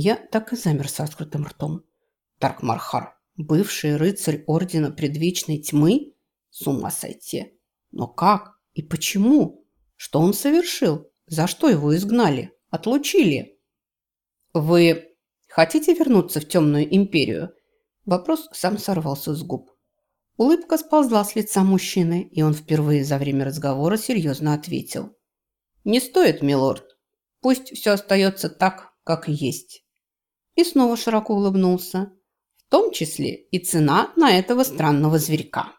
Я так и замер с открытым ртом. Таркмархар, бывший рыцарь Ордена Предвечной Тьмы? С ума сойти. Но как и почему? Что он совершил? За что его изгнали? Отлучили? Вы хотите вернуться в Темную Империю? Вопрос сам сорвался с губ. Улыбка сползла с лица мужчины, и он впервые за время разговора серьезно ответил. «Не стоит, милорд. Пусть все остается так, как есть». И снова широко улыбнулся. В том числе и цена на этого странного зверька.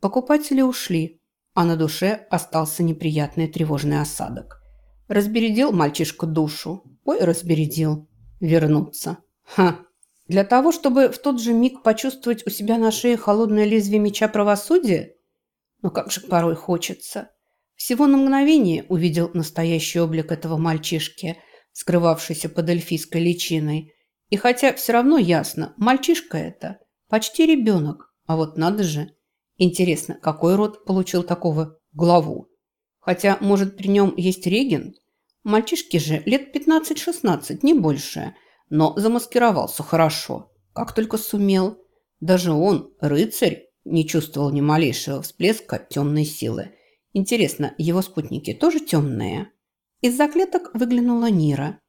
Покупатели ушли, а на душе остался неприятный тревожный осадок. Разбередил мальчишка душу. Ой, разбередил. Вернуться. Ха, для того, чтобы в тот же миг почувствовать у себя на шее холодное лезвие меча правосудия? Ну как же порой хочется. Всего на мгновение увидел настоящий облик этого мальчишки, скрывавшийся под эльфийской личиной. И хотя все равно ясно, мальчишка это, почти ребенок. А вот надо же. Интересно, какой род получил такого главу? Хотя, может, при нем есть регент? Мальчишке же лет 15-16, не больше – но замаскировался хорошо, как только сумел. Даже он, рыцарь, не чувствовал ни малейшего всплеска темной силы. Интересно, его спутники тоже темные? Из-за клеток выглянула Нира.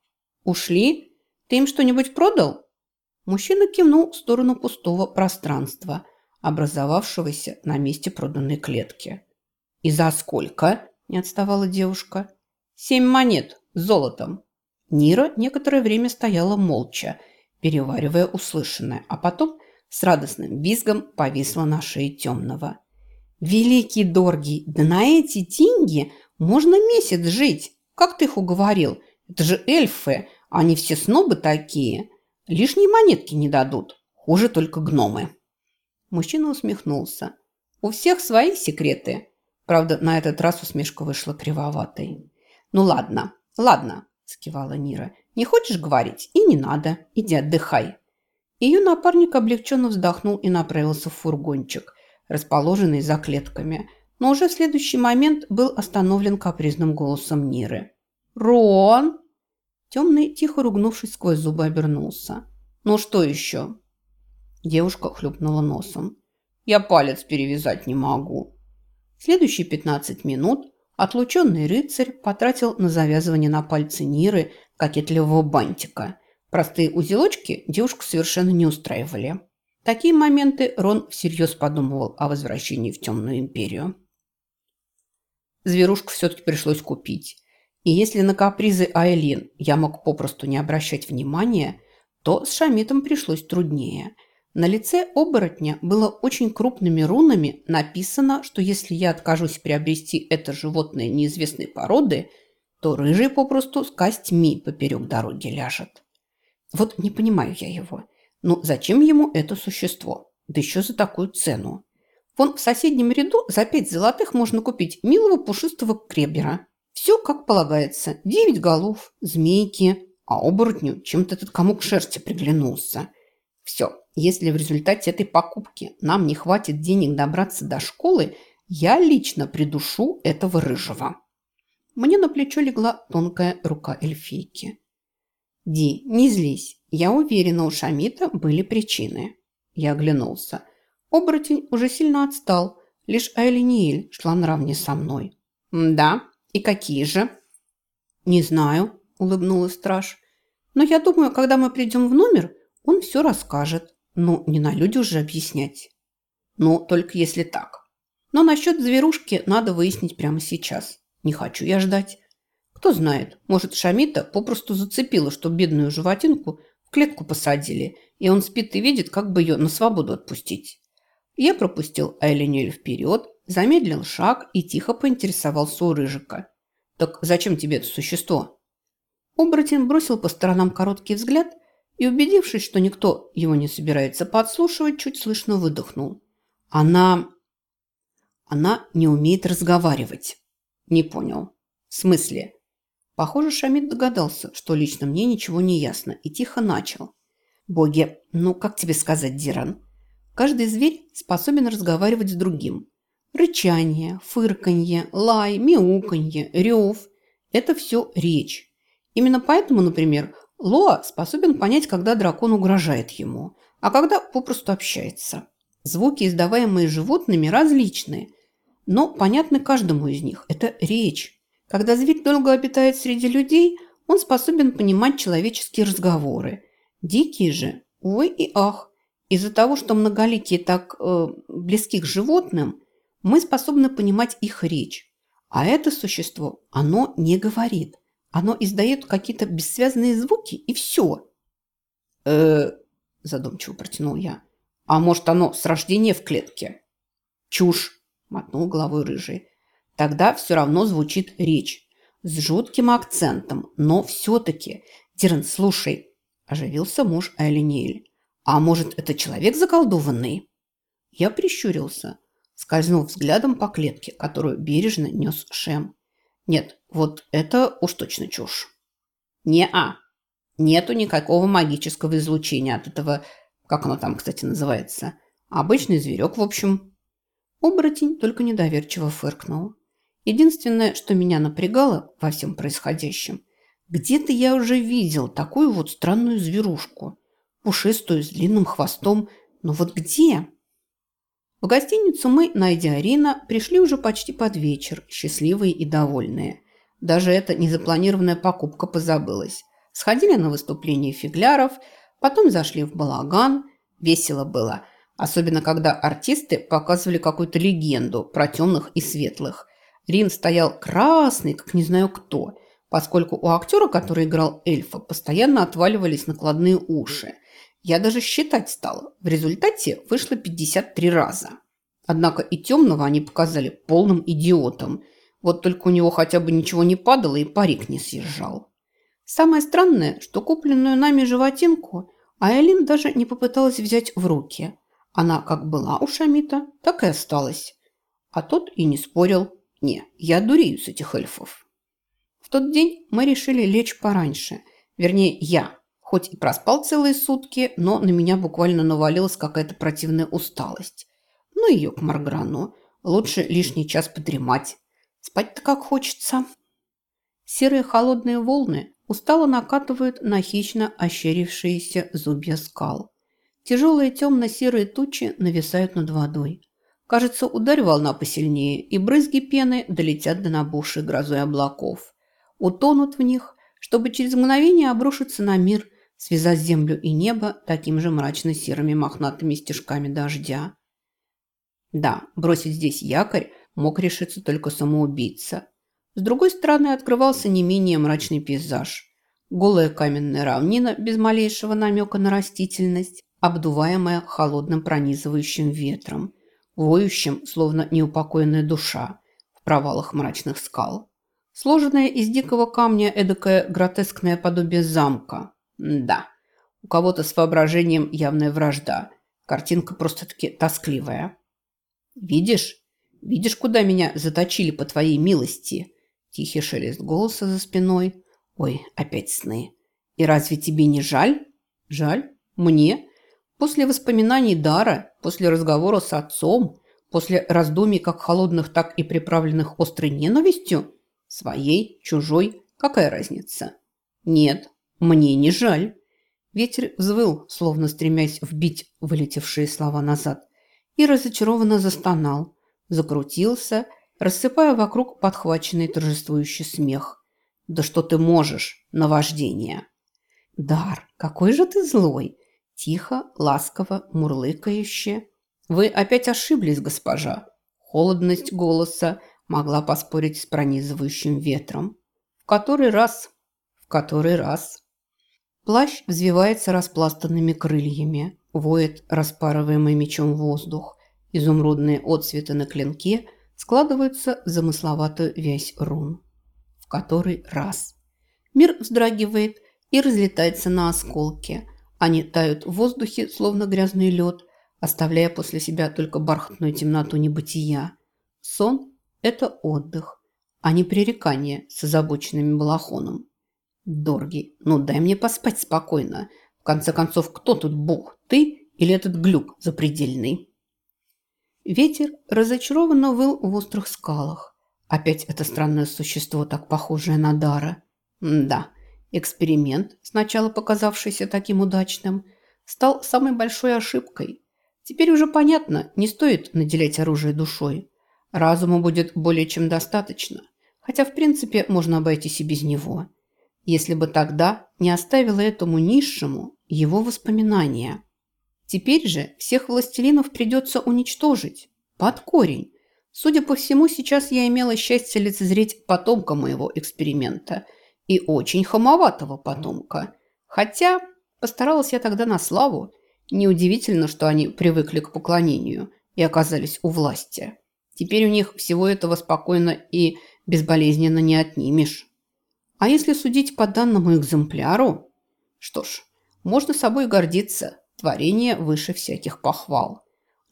«Ушли? Ты им что-нибудь продал?» Мужчина кивнул в сторону пустого пространства, образовавшегося на месте проданной клетки. «И за сколько?» – не отставала девушка. «Семь монет с золотом», Нира некоторое время стояла молча, переваривая услышанное, а потом с радостным визгом повисла на шее темного. «Великий Доргий, да на эти деньги можно месяц жить! Как ты их уговорил? Это же эльфы, они все снобы такие. Лишние монетки не дадут, хуже только гномы». Мужчина усмехнулся. «У всех свои секреты». Правда, на этот раз усмешка вышла кривоватой. «Ну ладно, ладно, – скивала Нира. «Не хочешь говорить? И не надо. Иди отдыхай». Ее напарник облегченно вздохнул и направился в фургончик, расположенный за клетками, но уже в следующий момент был остановлен капризным голосом Ниры. «Рон!» Темный, тихо ругнувшись сквозь зубы, обернулся. «Ну что еще?» Девушка хлюпнула носом. «Я палец перевязать не могу». Следующие пятнадцать минут Отлученный рыцарь потратил на завязывание на пальцы Ниры кокетливого бантика. Простые узелочки девушку совершенно не устраивали. В такие моменты Рон всерьез подумывал о возвращении в Темную Империю. Зверушку все-таки пришлось купить. И если на капризы Айлин я мог попросту не обращать внимания, то с Шамитом пришлось труднее – на лице оборотня было очень крупными рунами написано, что если я откажусь приобрести это животное неизвестной породы, то рыжий попросту с костьми поперек дороги ляжет. Вот не понимаю я его. Ну зачем ему это существо? Да еще за такую цену. Вон в соседнем ряду за пять золотых можно купить милого пушистого кребера. Все как полагается. Девять голов, змейки. А оборотню чем-то этот комок шерсти приглянулся. Все, если в результате этой покупки нам не хватит денег добраться до школы, я лично придушу этого рыжего. Мне на плечо легла тонкая рука эльфийки. «Ди, не злись. Я уверена, у Шамита были причины». Я оглянулся. Оборотень уже сильно отстал. Лишь Айлиниэль шла наравне со мной. «Да? И какие же?» «Не знаю», – улыбнулась страж. «Но я думаю, когда мы придем в номер, он все расскажет. Ну, не на люди уже объяснять. Ну, только если так. Но насчет зверушки надо выяснить прямо сейчас. Не хочу я ждать. Кто знает, может, Шамита попросту зацепила, что бедную животинку в клетку посадили, и он спит и видит, как бы ее на свободу отпустить. Я пропустил Айлинель вперед, замедлил шаг и тихо поинтересовался у Рыжика. «Так зачем тебе это существо?» Оборотень бросил по сторонам короткий взгляд – и, убедившись, что никто его не собирается подслушивать, чуть слышно выдохнул. Она... Она не умеет разговаривать. Не понял. В смысле? Похоже, Шамид догадался, что лично мне ничего не ясно, и тихо начал. Боги, ну как тебе сказать, Диран? Каждый зверь способен разговаривать с другим. Рычание, фырканье, лай, мяуканье, рев – это все речь. Именно поэтому, например, Лоа способен понять, когда дракон угрожает ему, а когда попросту общается. Звуки, издаваемые животными, различны, но понятны каждому из них. Это речь. Когда зверь долго обитает среди людей, он способен понимать человеческие разговоры. Дикие же, увы и ах, из-за того, что многоликие так э, близки к животным, мы способны понимать их речь. А это существо, оно не говорит. Оно издает какие-то бессвязные звуки, и все. э задумчиво протянул я. А может, оно с рождения в клетке? Чушь, мотнул головой рыжий. Тогда все равно звучит речь. С жутким акцентом, но все-таки. Дирен, слушай, оживился муж Айлиниэль. А может, это человек заколдованный? Я прищурился, скользнув взглядом по клетке, которую бережно нес Шем. Нет, вот это уж точно чушь. Не-а. Нету никакого магического излучения от этого, как оно там, кстати, называется. Обычный зверек, в общем. Оборотень только недоверчиво фыркнул. Единственное, что меня напрягало во всем происходящем, где-то я уже видел такую вот странную зверушку – пушистую, с длинным хвостом. Но вот где? В гостиницу мы, найдя Арина, пришли уже почти под вечер, счастливые и довольные. Даже эта незапланированная покупка позабылась. Сходили на выступление фигляров, потом зашли в балаган. Весело было. Особенно, когда артисты показывали какую-то легенду про темных и светлых. Рин стоял красный, как не знаю кто, поскольку у актера, который играл эльфа, постоянно отваливались накладные уши – я даже считать стала. В результате вышло 53 раза. Однако и темного они показали полным идиотом. Вот только у него хотя бы ничего не падало и парик не съезжал. Самое странное, что купленную нами животинку Айлин даже не попыталась взять в руки. Она как была у Шамита, так и осталась. А тот и не спорил. Не, я дурею с этих эльфов. В тот день мы решили лечь пораньше. Вернее, я, Хоть и проспал целые сутки, но на меня буквально навалилась какая-то противная усталость. Ну ее к Марграну. Лучше лишний час подремать. Спать-то как хочется. Серые холодные волны устало накатывают на хищно ощерившиеся зубья скал. Тяжелые темно-серые тучи нависают над водой. Кажется, ударь волна посильнее, и брызги пены долетят до набухшей грозой облаков. Утонут в них, чтобы через мгновение обрушиться на мир связать землю и небо таким же мрачно-серыми мохнатыми стежками дождя. Да, бросить здесь якорь мог решиться только самоубийца. С другой стороны открывался не менее мрачный пейзаж. Голая каменная равнина без малейшего намека на растительность, обдуваемая холодным пронизывающим ветром, воющим, словно неупокоенная душа, в провалах мрачных скал. Сложенное из дикого камня эдакое гротескное подобие замка, да, у кого-то с воображением явная вражда. Картинка просто-таки тоскливая. Видишь? Видишь, куда меня заточили по твоей милости? Тихий шелест голоса за спиной. Ой, опять сны. И разве тебе не жаль? Жаль? Мне? После воспоминаний Дара, после разговора с отцом, после раздумий как холодных, так и приправленных острой ненавистью? Своей, чужой, какая разница? Нет, мне не жаль. Ветер взвыл, словно стремясь вбить вылетевшие слова назад, и разочарованно застонал, закрутился, рассыпая вокруг подхваченный торжествующий смех. «Да что ты можешь, наваждение!» «Дар, какой же ты злой!» Тихо, ласково, мурлыкающе. «Вы опять ошиблись, госпожа!» Холодность голоса могла поспорить с пронизывающим ветром. «В который раз? В который раз?» Плащ взвивается распластанными крыльями, воет распарываемый мечом воздух. Изумрудные отцветы на клинке складываются в замысловатую вязь рун. В который раз. Мир вздрагивает и разлетается на осколки. Они тают в воздухе, словно грязный лед, оставляя после себя только бархатную темноту небытия. Сон – это отдых, а не пререкание с озабоченным балахоном. Дорги, ну дай мне поспать спокойно. В конце концов, кто тут бог, ты или этот глюк запредельный? Ветер разочарованно выл в острых скалах. Опять это странное существо, так похожее на Дара. да, Эксперимент, сначала показавшийся таким удачным, стал самой большой ошибкой. Теперь уже понятно, не стоит наделять оружие душой. Разума будет более чем достаточно, хотя в принципе можно обойтись и без него. Если бы тогда не оставила этому низшему его воспоминания. Теперь же всех властелинов придется уничтожить, под корень. Судя по всему, сейчас я имела счастье лицезреть потомка моего эксперимента – и очень хамоватого потомка. Хотя постаралась я тогда на славу. Неудивительно, что они привыкли к поклонению и оказались у власти. Теперь у них всего этого спокойно и безболезненно не отнимешь. А если судить по данному экземпляру? Что ж, можно собой гордиться. Творение выше всяких похвал.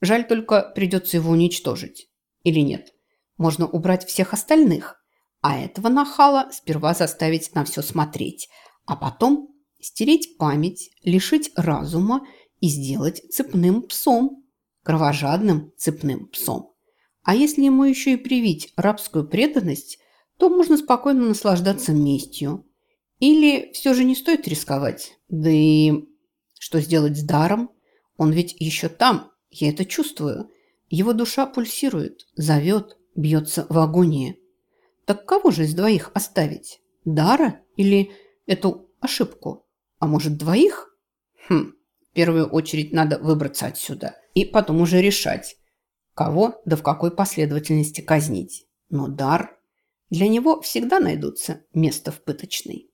Жаль только придется его уничтожить. Или нет? Можно убрать всех остальных – а этого нахала сперва заставить на все смотреть, а потом стереть память, лишить разума и сделать цепным псом, кровожадным цепным псом. А если ему еще и привить рабскую преданность, то можно спокойно наслаждаться местью. Или все же не стоит рисковать? Да и что сделать с даром? Он ведь еще там, я это чувствую. Его душа пульсирует, зовет, бьется в агонии. Так кого же из двоих оставить? Дара или эту ошибку? А может, двоих? Хм, в первую очередь надо выбраться отсюда и потом уже решать, кого да в какой последовательности казнить. Но дар... Для него всегда найдутся место в пыточной.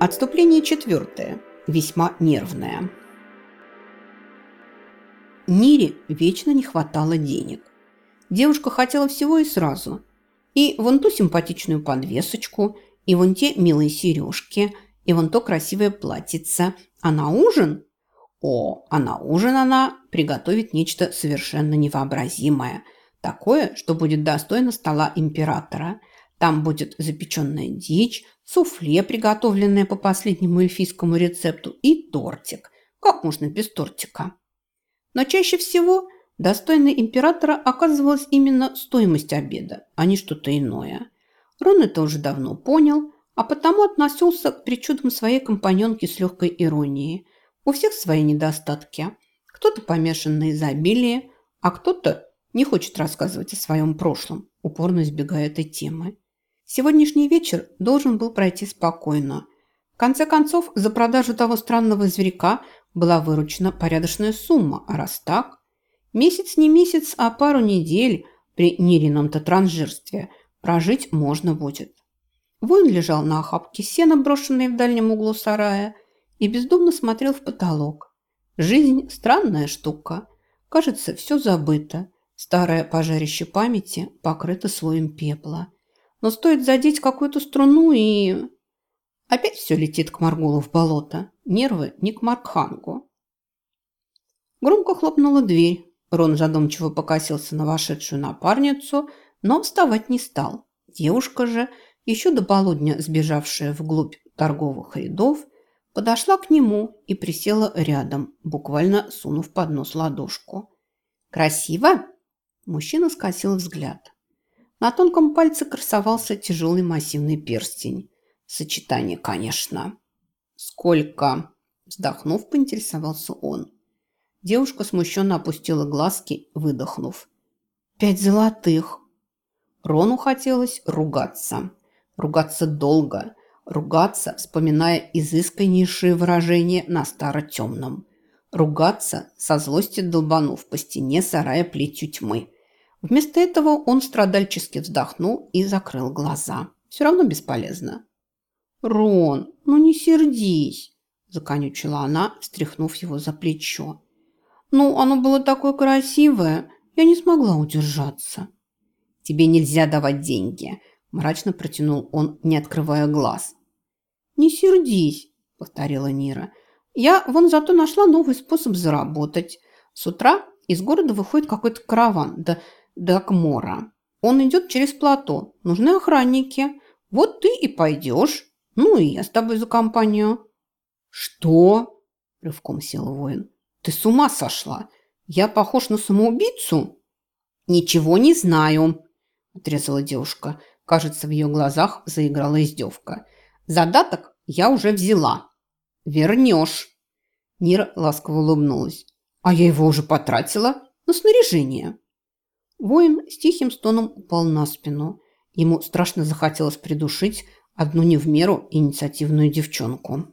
Отступление четвертое, весьма нервное. Нире вечно не хватало денег. Девушка хотела всего и сразу. И вон ту симпатичную подвесочку, и вон те милые сережки, и вон то красивое платьице. А на ужин? О, а на ужин она приготовит нечто совершенно невообразимое. Такое, что будет достойно стола императора. Там будет запеченная дичь, суфле, приготовленное по последнему эльфийскому рецепту, и тортик. Как можно без тортика? Но чаще всего достойной императора оказывалась именно стоимость обеда, а не что-то иное. Рон это уже давно понял, а потому относился к причудам своей компаньонки с легкой иронией. У всех свои недостатки. Кто-то помешан на изобилии, а кто-то не хочет рассказывать о своем прошлом, упорно избегая этой темы. Сегодняшний вечер должен был пройти спокойно. В конце концов, за продажу того странного зверька была выручена порядочная сумма, а раз так, месяц не месяц, а пару недель при Нирином-то транжирстве прожить можно будет. Воин лежал на охапке сена, брошенной в дальнем углу сарая, и бездумно смотрел в потолок. Жизнь – странная штука. Кажется, все забыто. Старое пожарище памяти покрыто слоем пепла – но стоит задеть какую-то струну и... Опять все летит к Маргулу в болото. Нервы не к Маркхангу. Громко хлопнула дверь. Рон задумчиво покосился на вошедшую напарницу, но вставать не стал. Девушка же, еще до полудня сбежавшая вглубь торговых рядов, подошла к нему и присела рядом, буквально сунув под нос ладошку. «Красиво?» Мужчина скосил взгляд. На тонком пальце красовался тяжелый массивный перстень. Сочетание, конечно. «Сколько?» Вздохнув, поинтересовался он. Девушка смущенно опустила глазки, выдохнув. «Пять золотых!» Рону хотелось ругаться. Ругаться долго. Ругаться, вспоминая изысканнейшие выражения на старо-темном. Ругаться, со злости долбанув по стене сарая плетью тьмы. Вместо этого он страдальчески вздохнул и закрыл глаза. Все равно бесполезно. «Рон, ну не сердись!» – законючила она, встряхнув его за плечо. «Ну, оно было такое красивое, я не смогла удержаться». «Тебе нельзя давать деньги», – мрачно протянул он, не открывая глаз. «Не сердись», – повторила Нира. «Я вон зато нашла новый способ заработать. С утра из города выходит какой-то караван, да Дагмора. Он идет через плато. Нужны охранники. Вот ты и пойдешь. Ну и я с тобой за компанию. «Что?» – рывком сел воин. «Ты с ума сошла? Я похож на самоубийцу?» «Ничего не знаю», – отрезала девушка. Кажется, в ее глазах заиграла издевка. «Задаток я уже взяла. Вернешь». Нира ласково улыбнулась. «А я его уже потратила на снаряжение». Воин с тихим стоном упал на спину. Ему страшно захотелось придушить одну не в меру инициативную девчонку.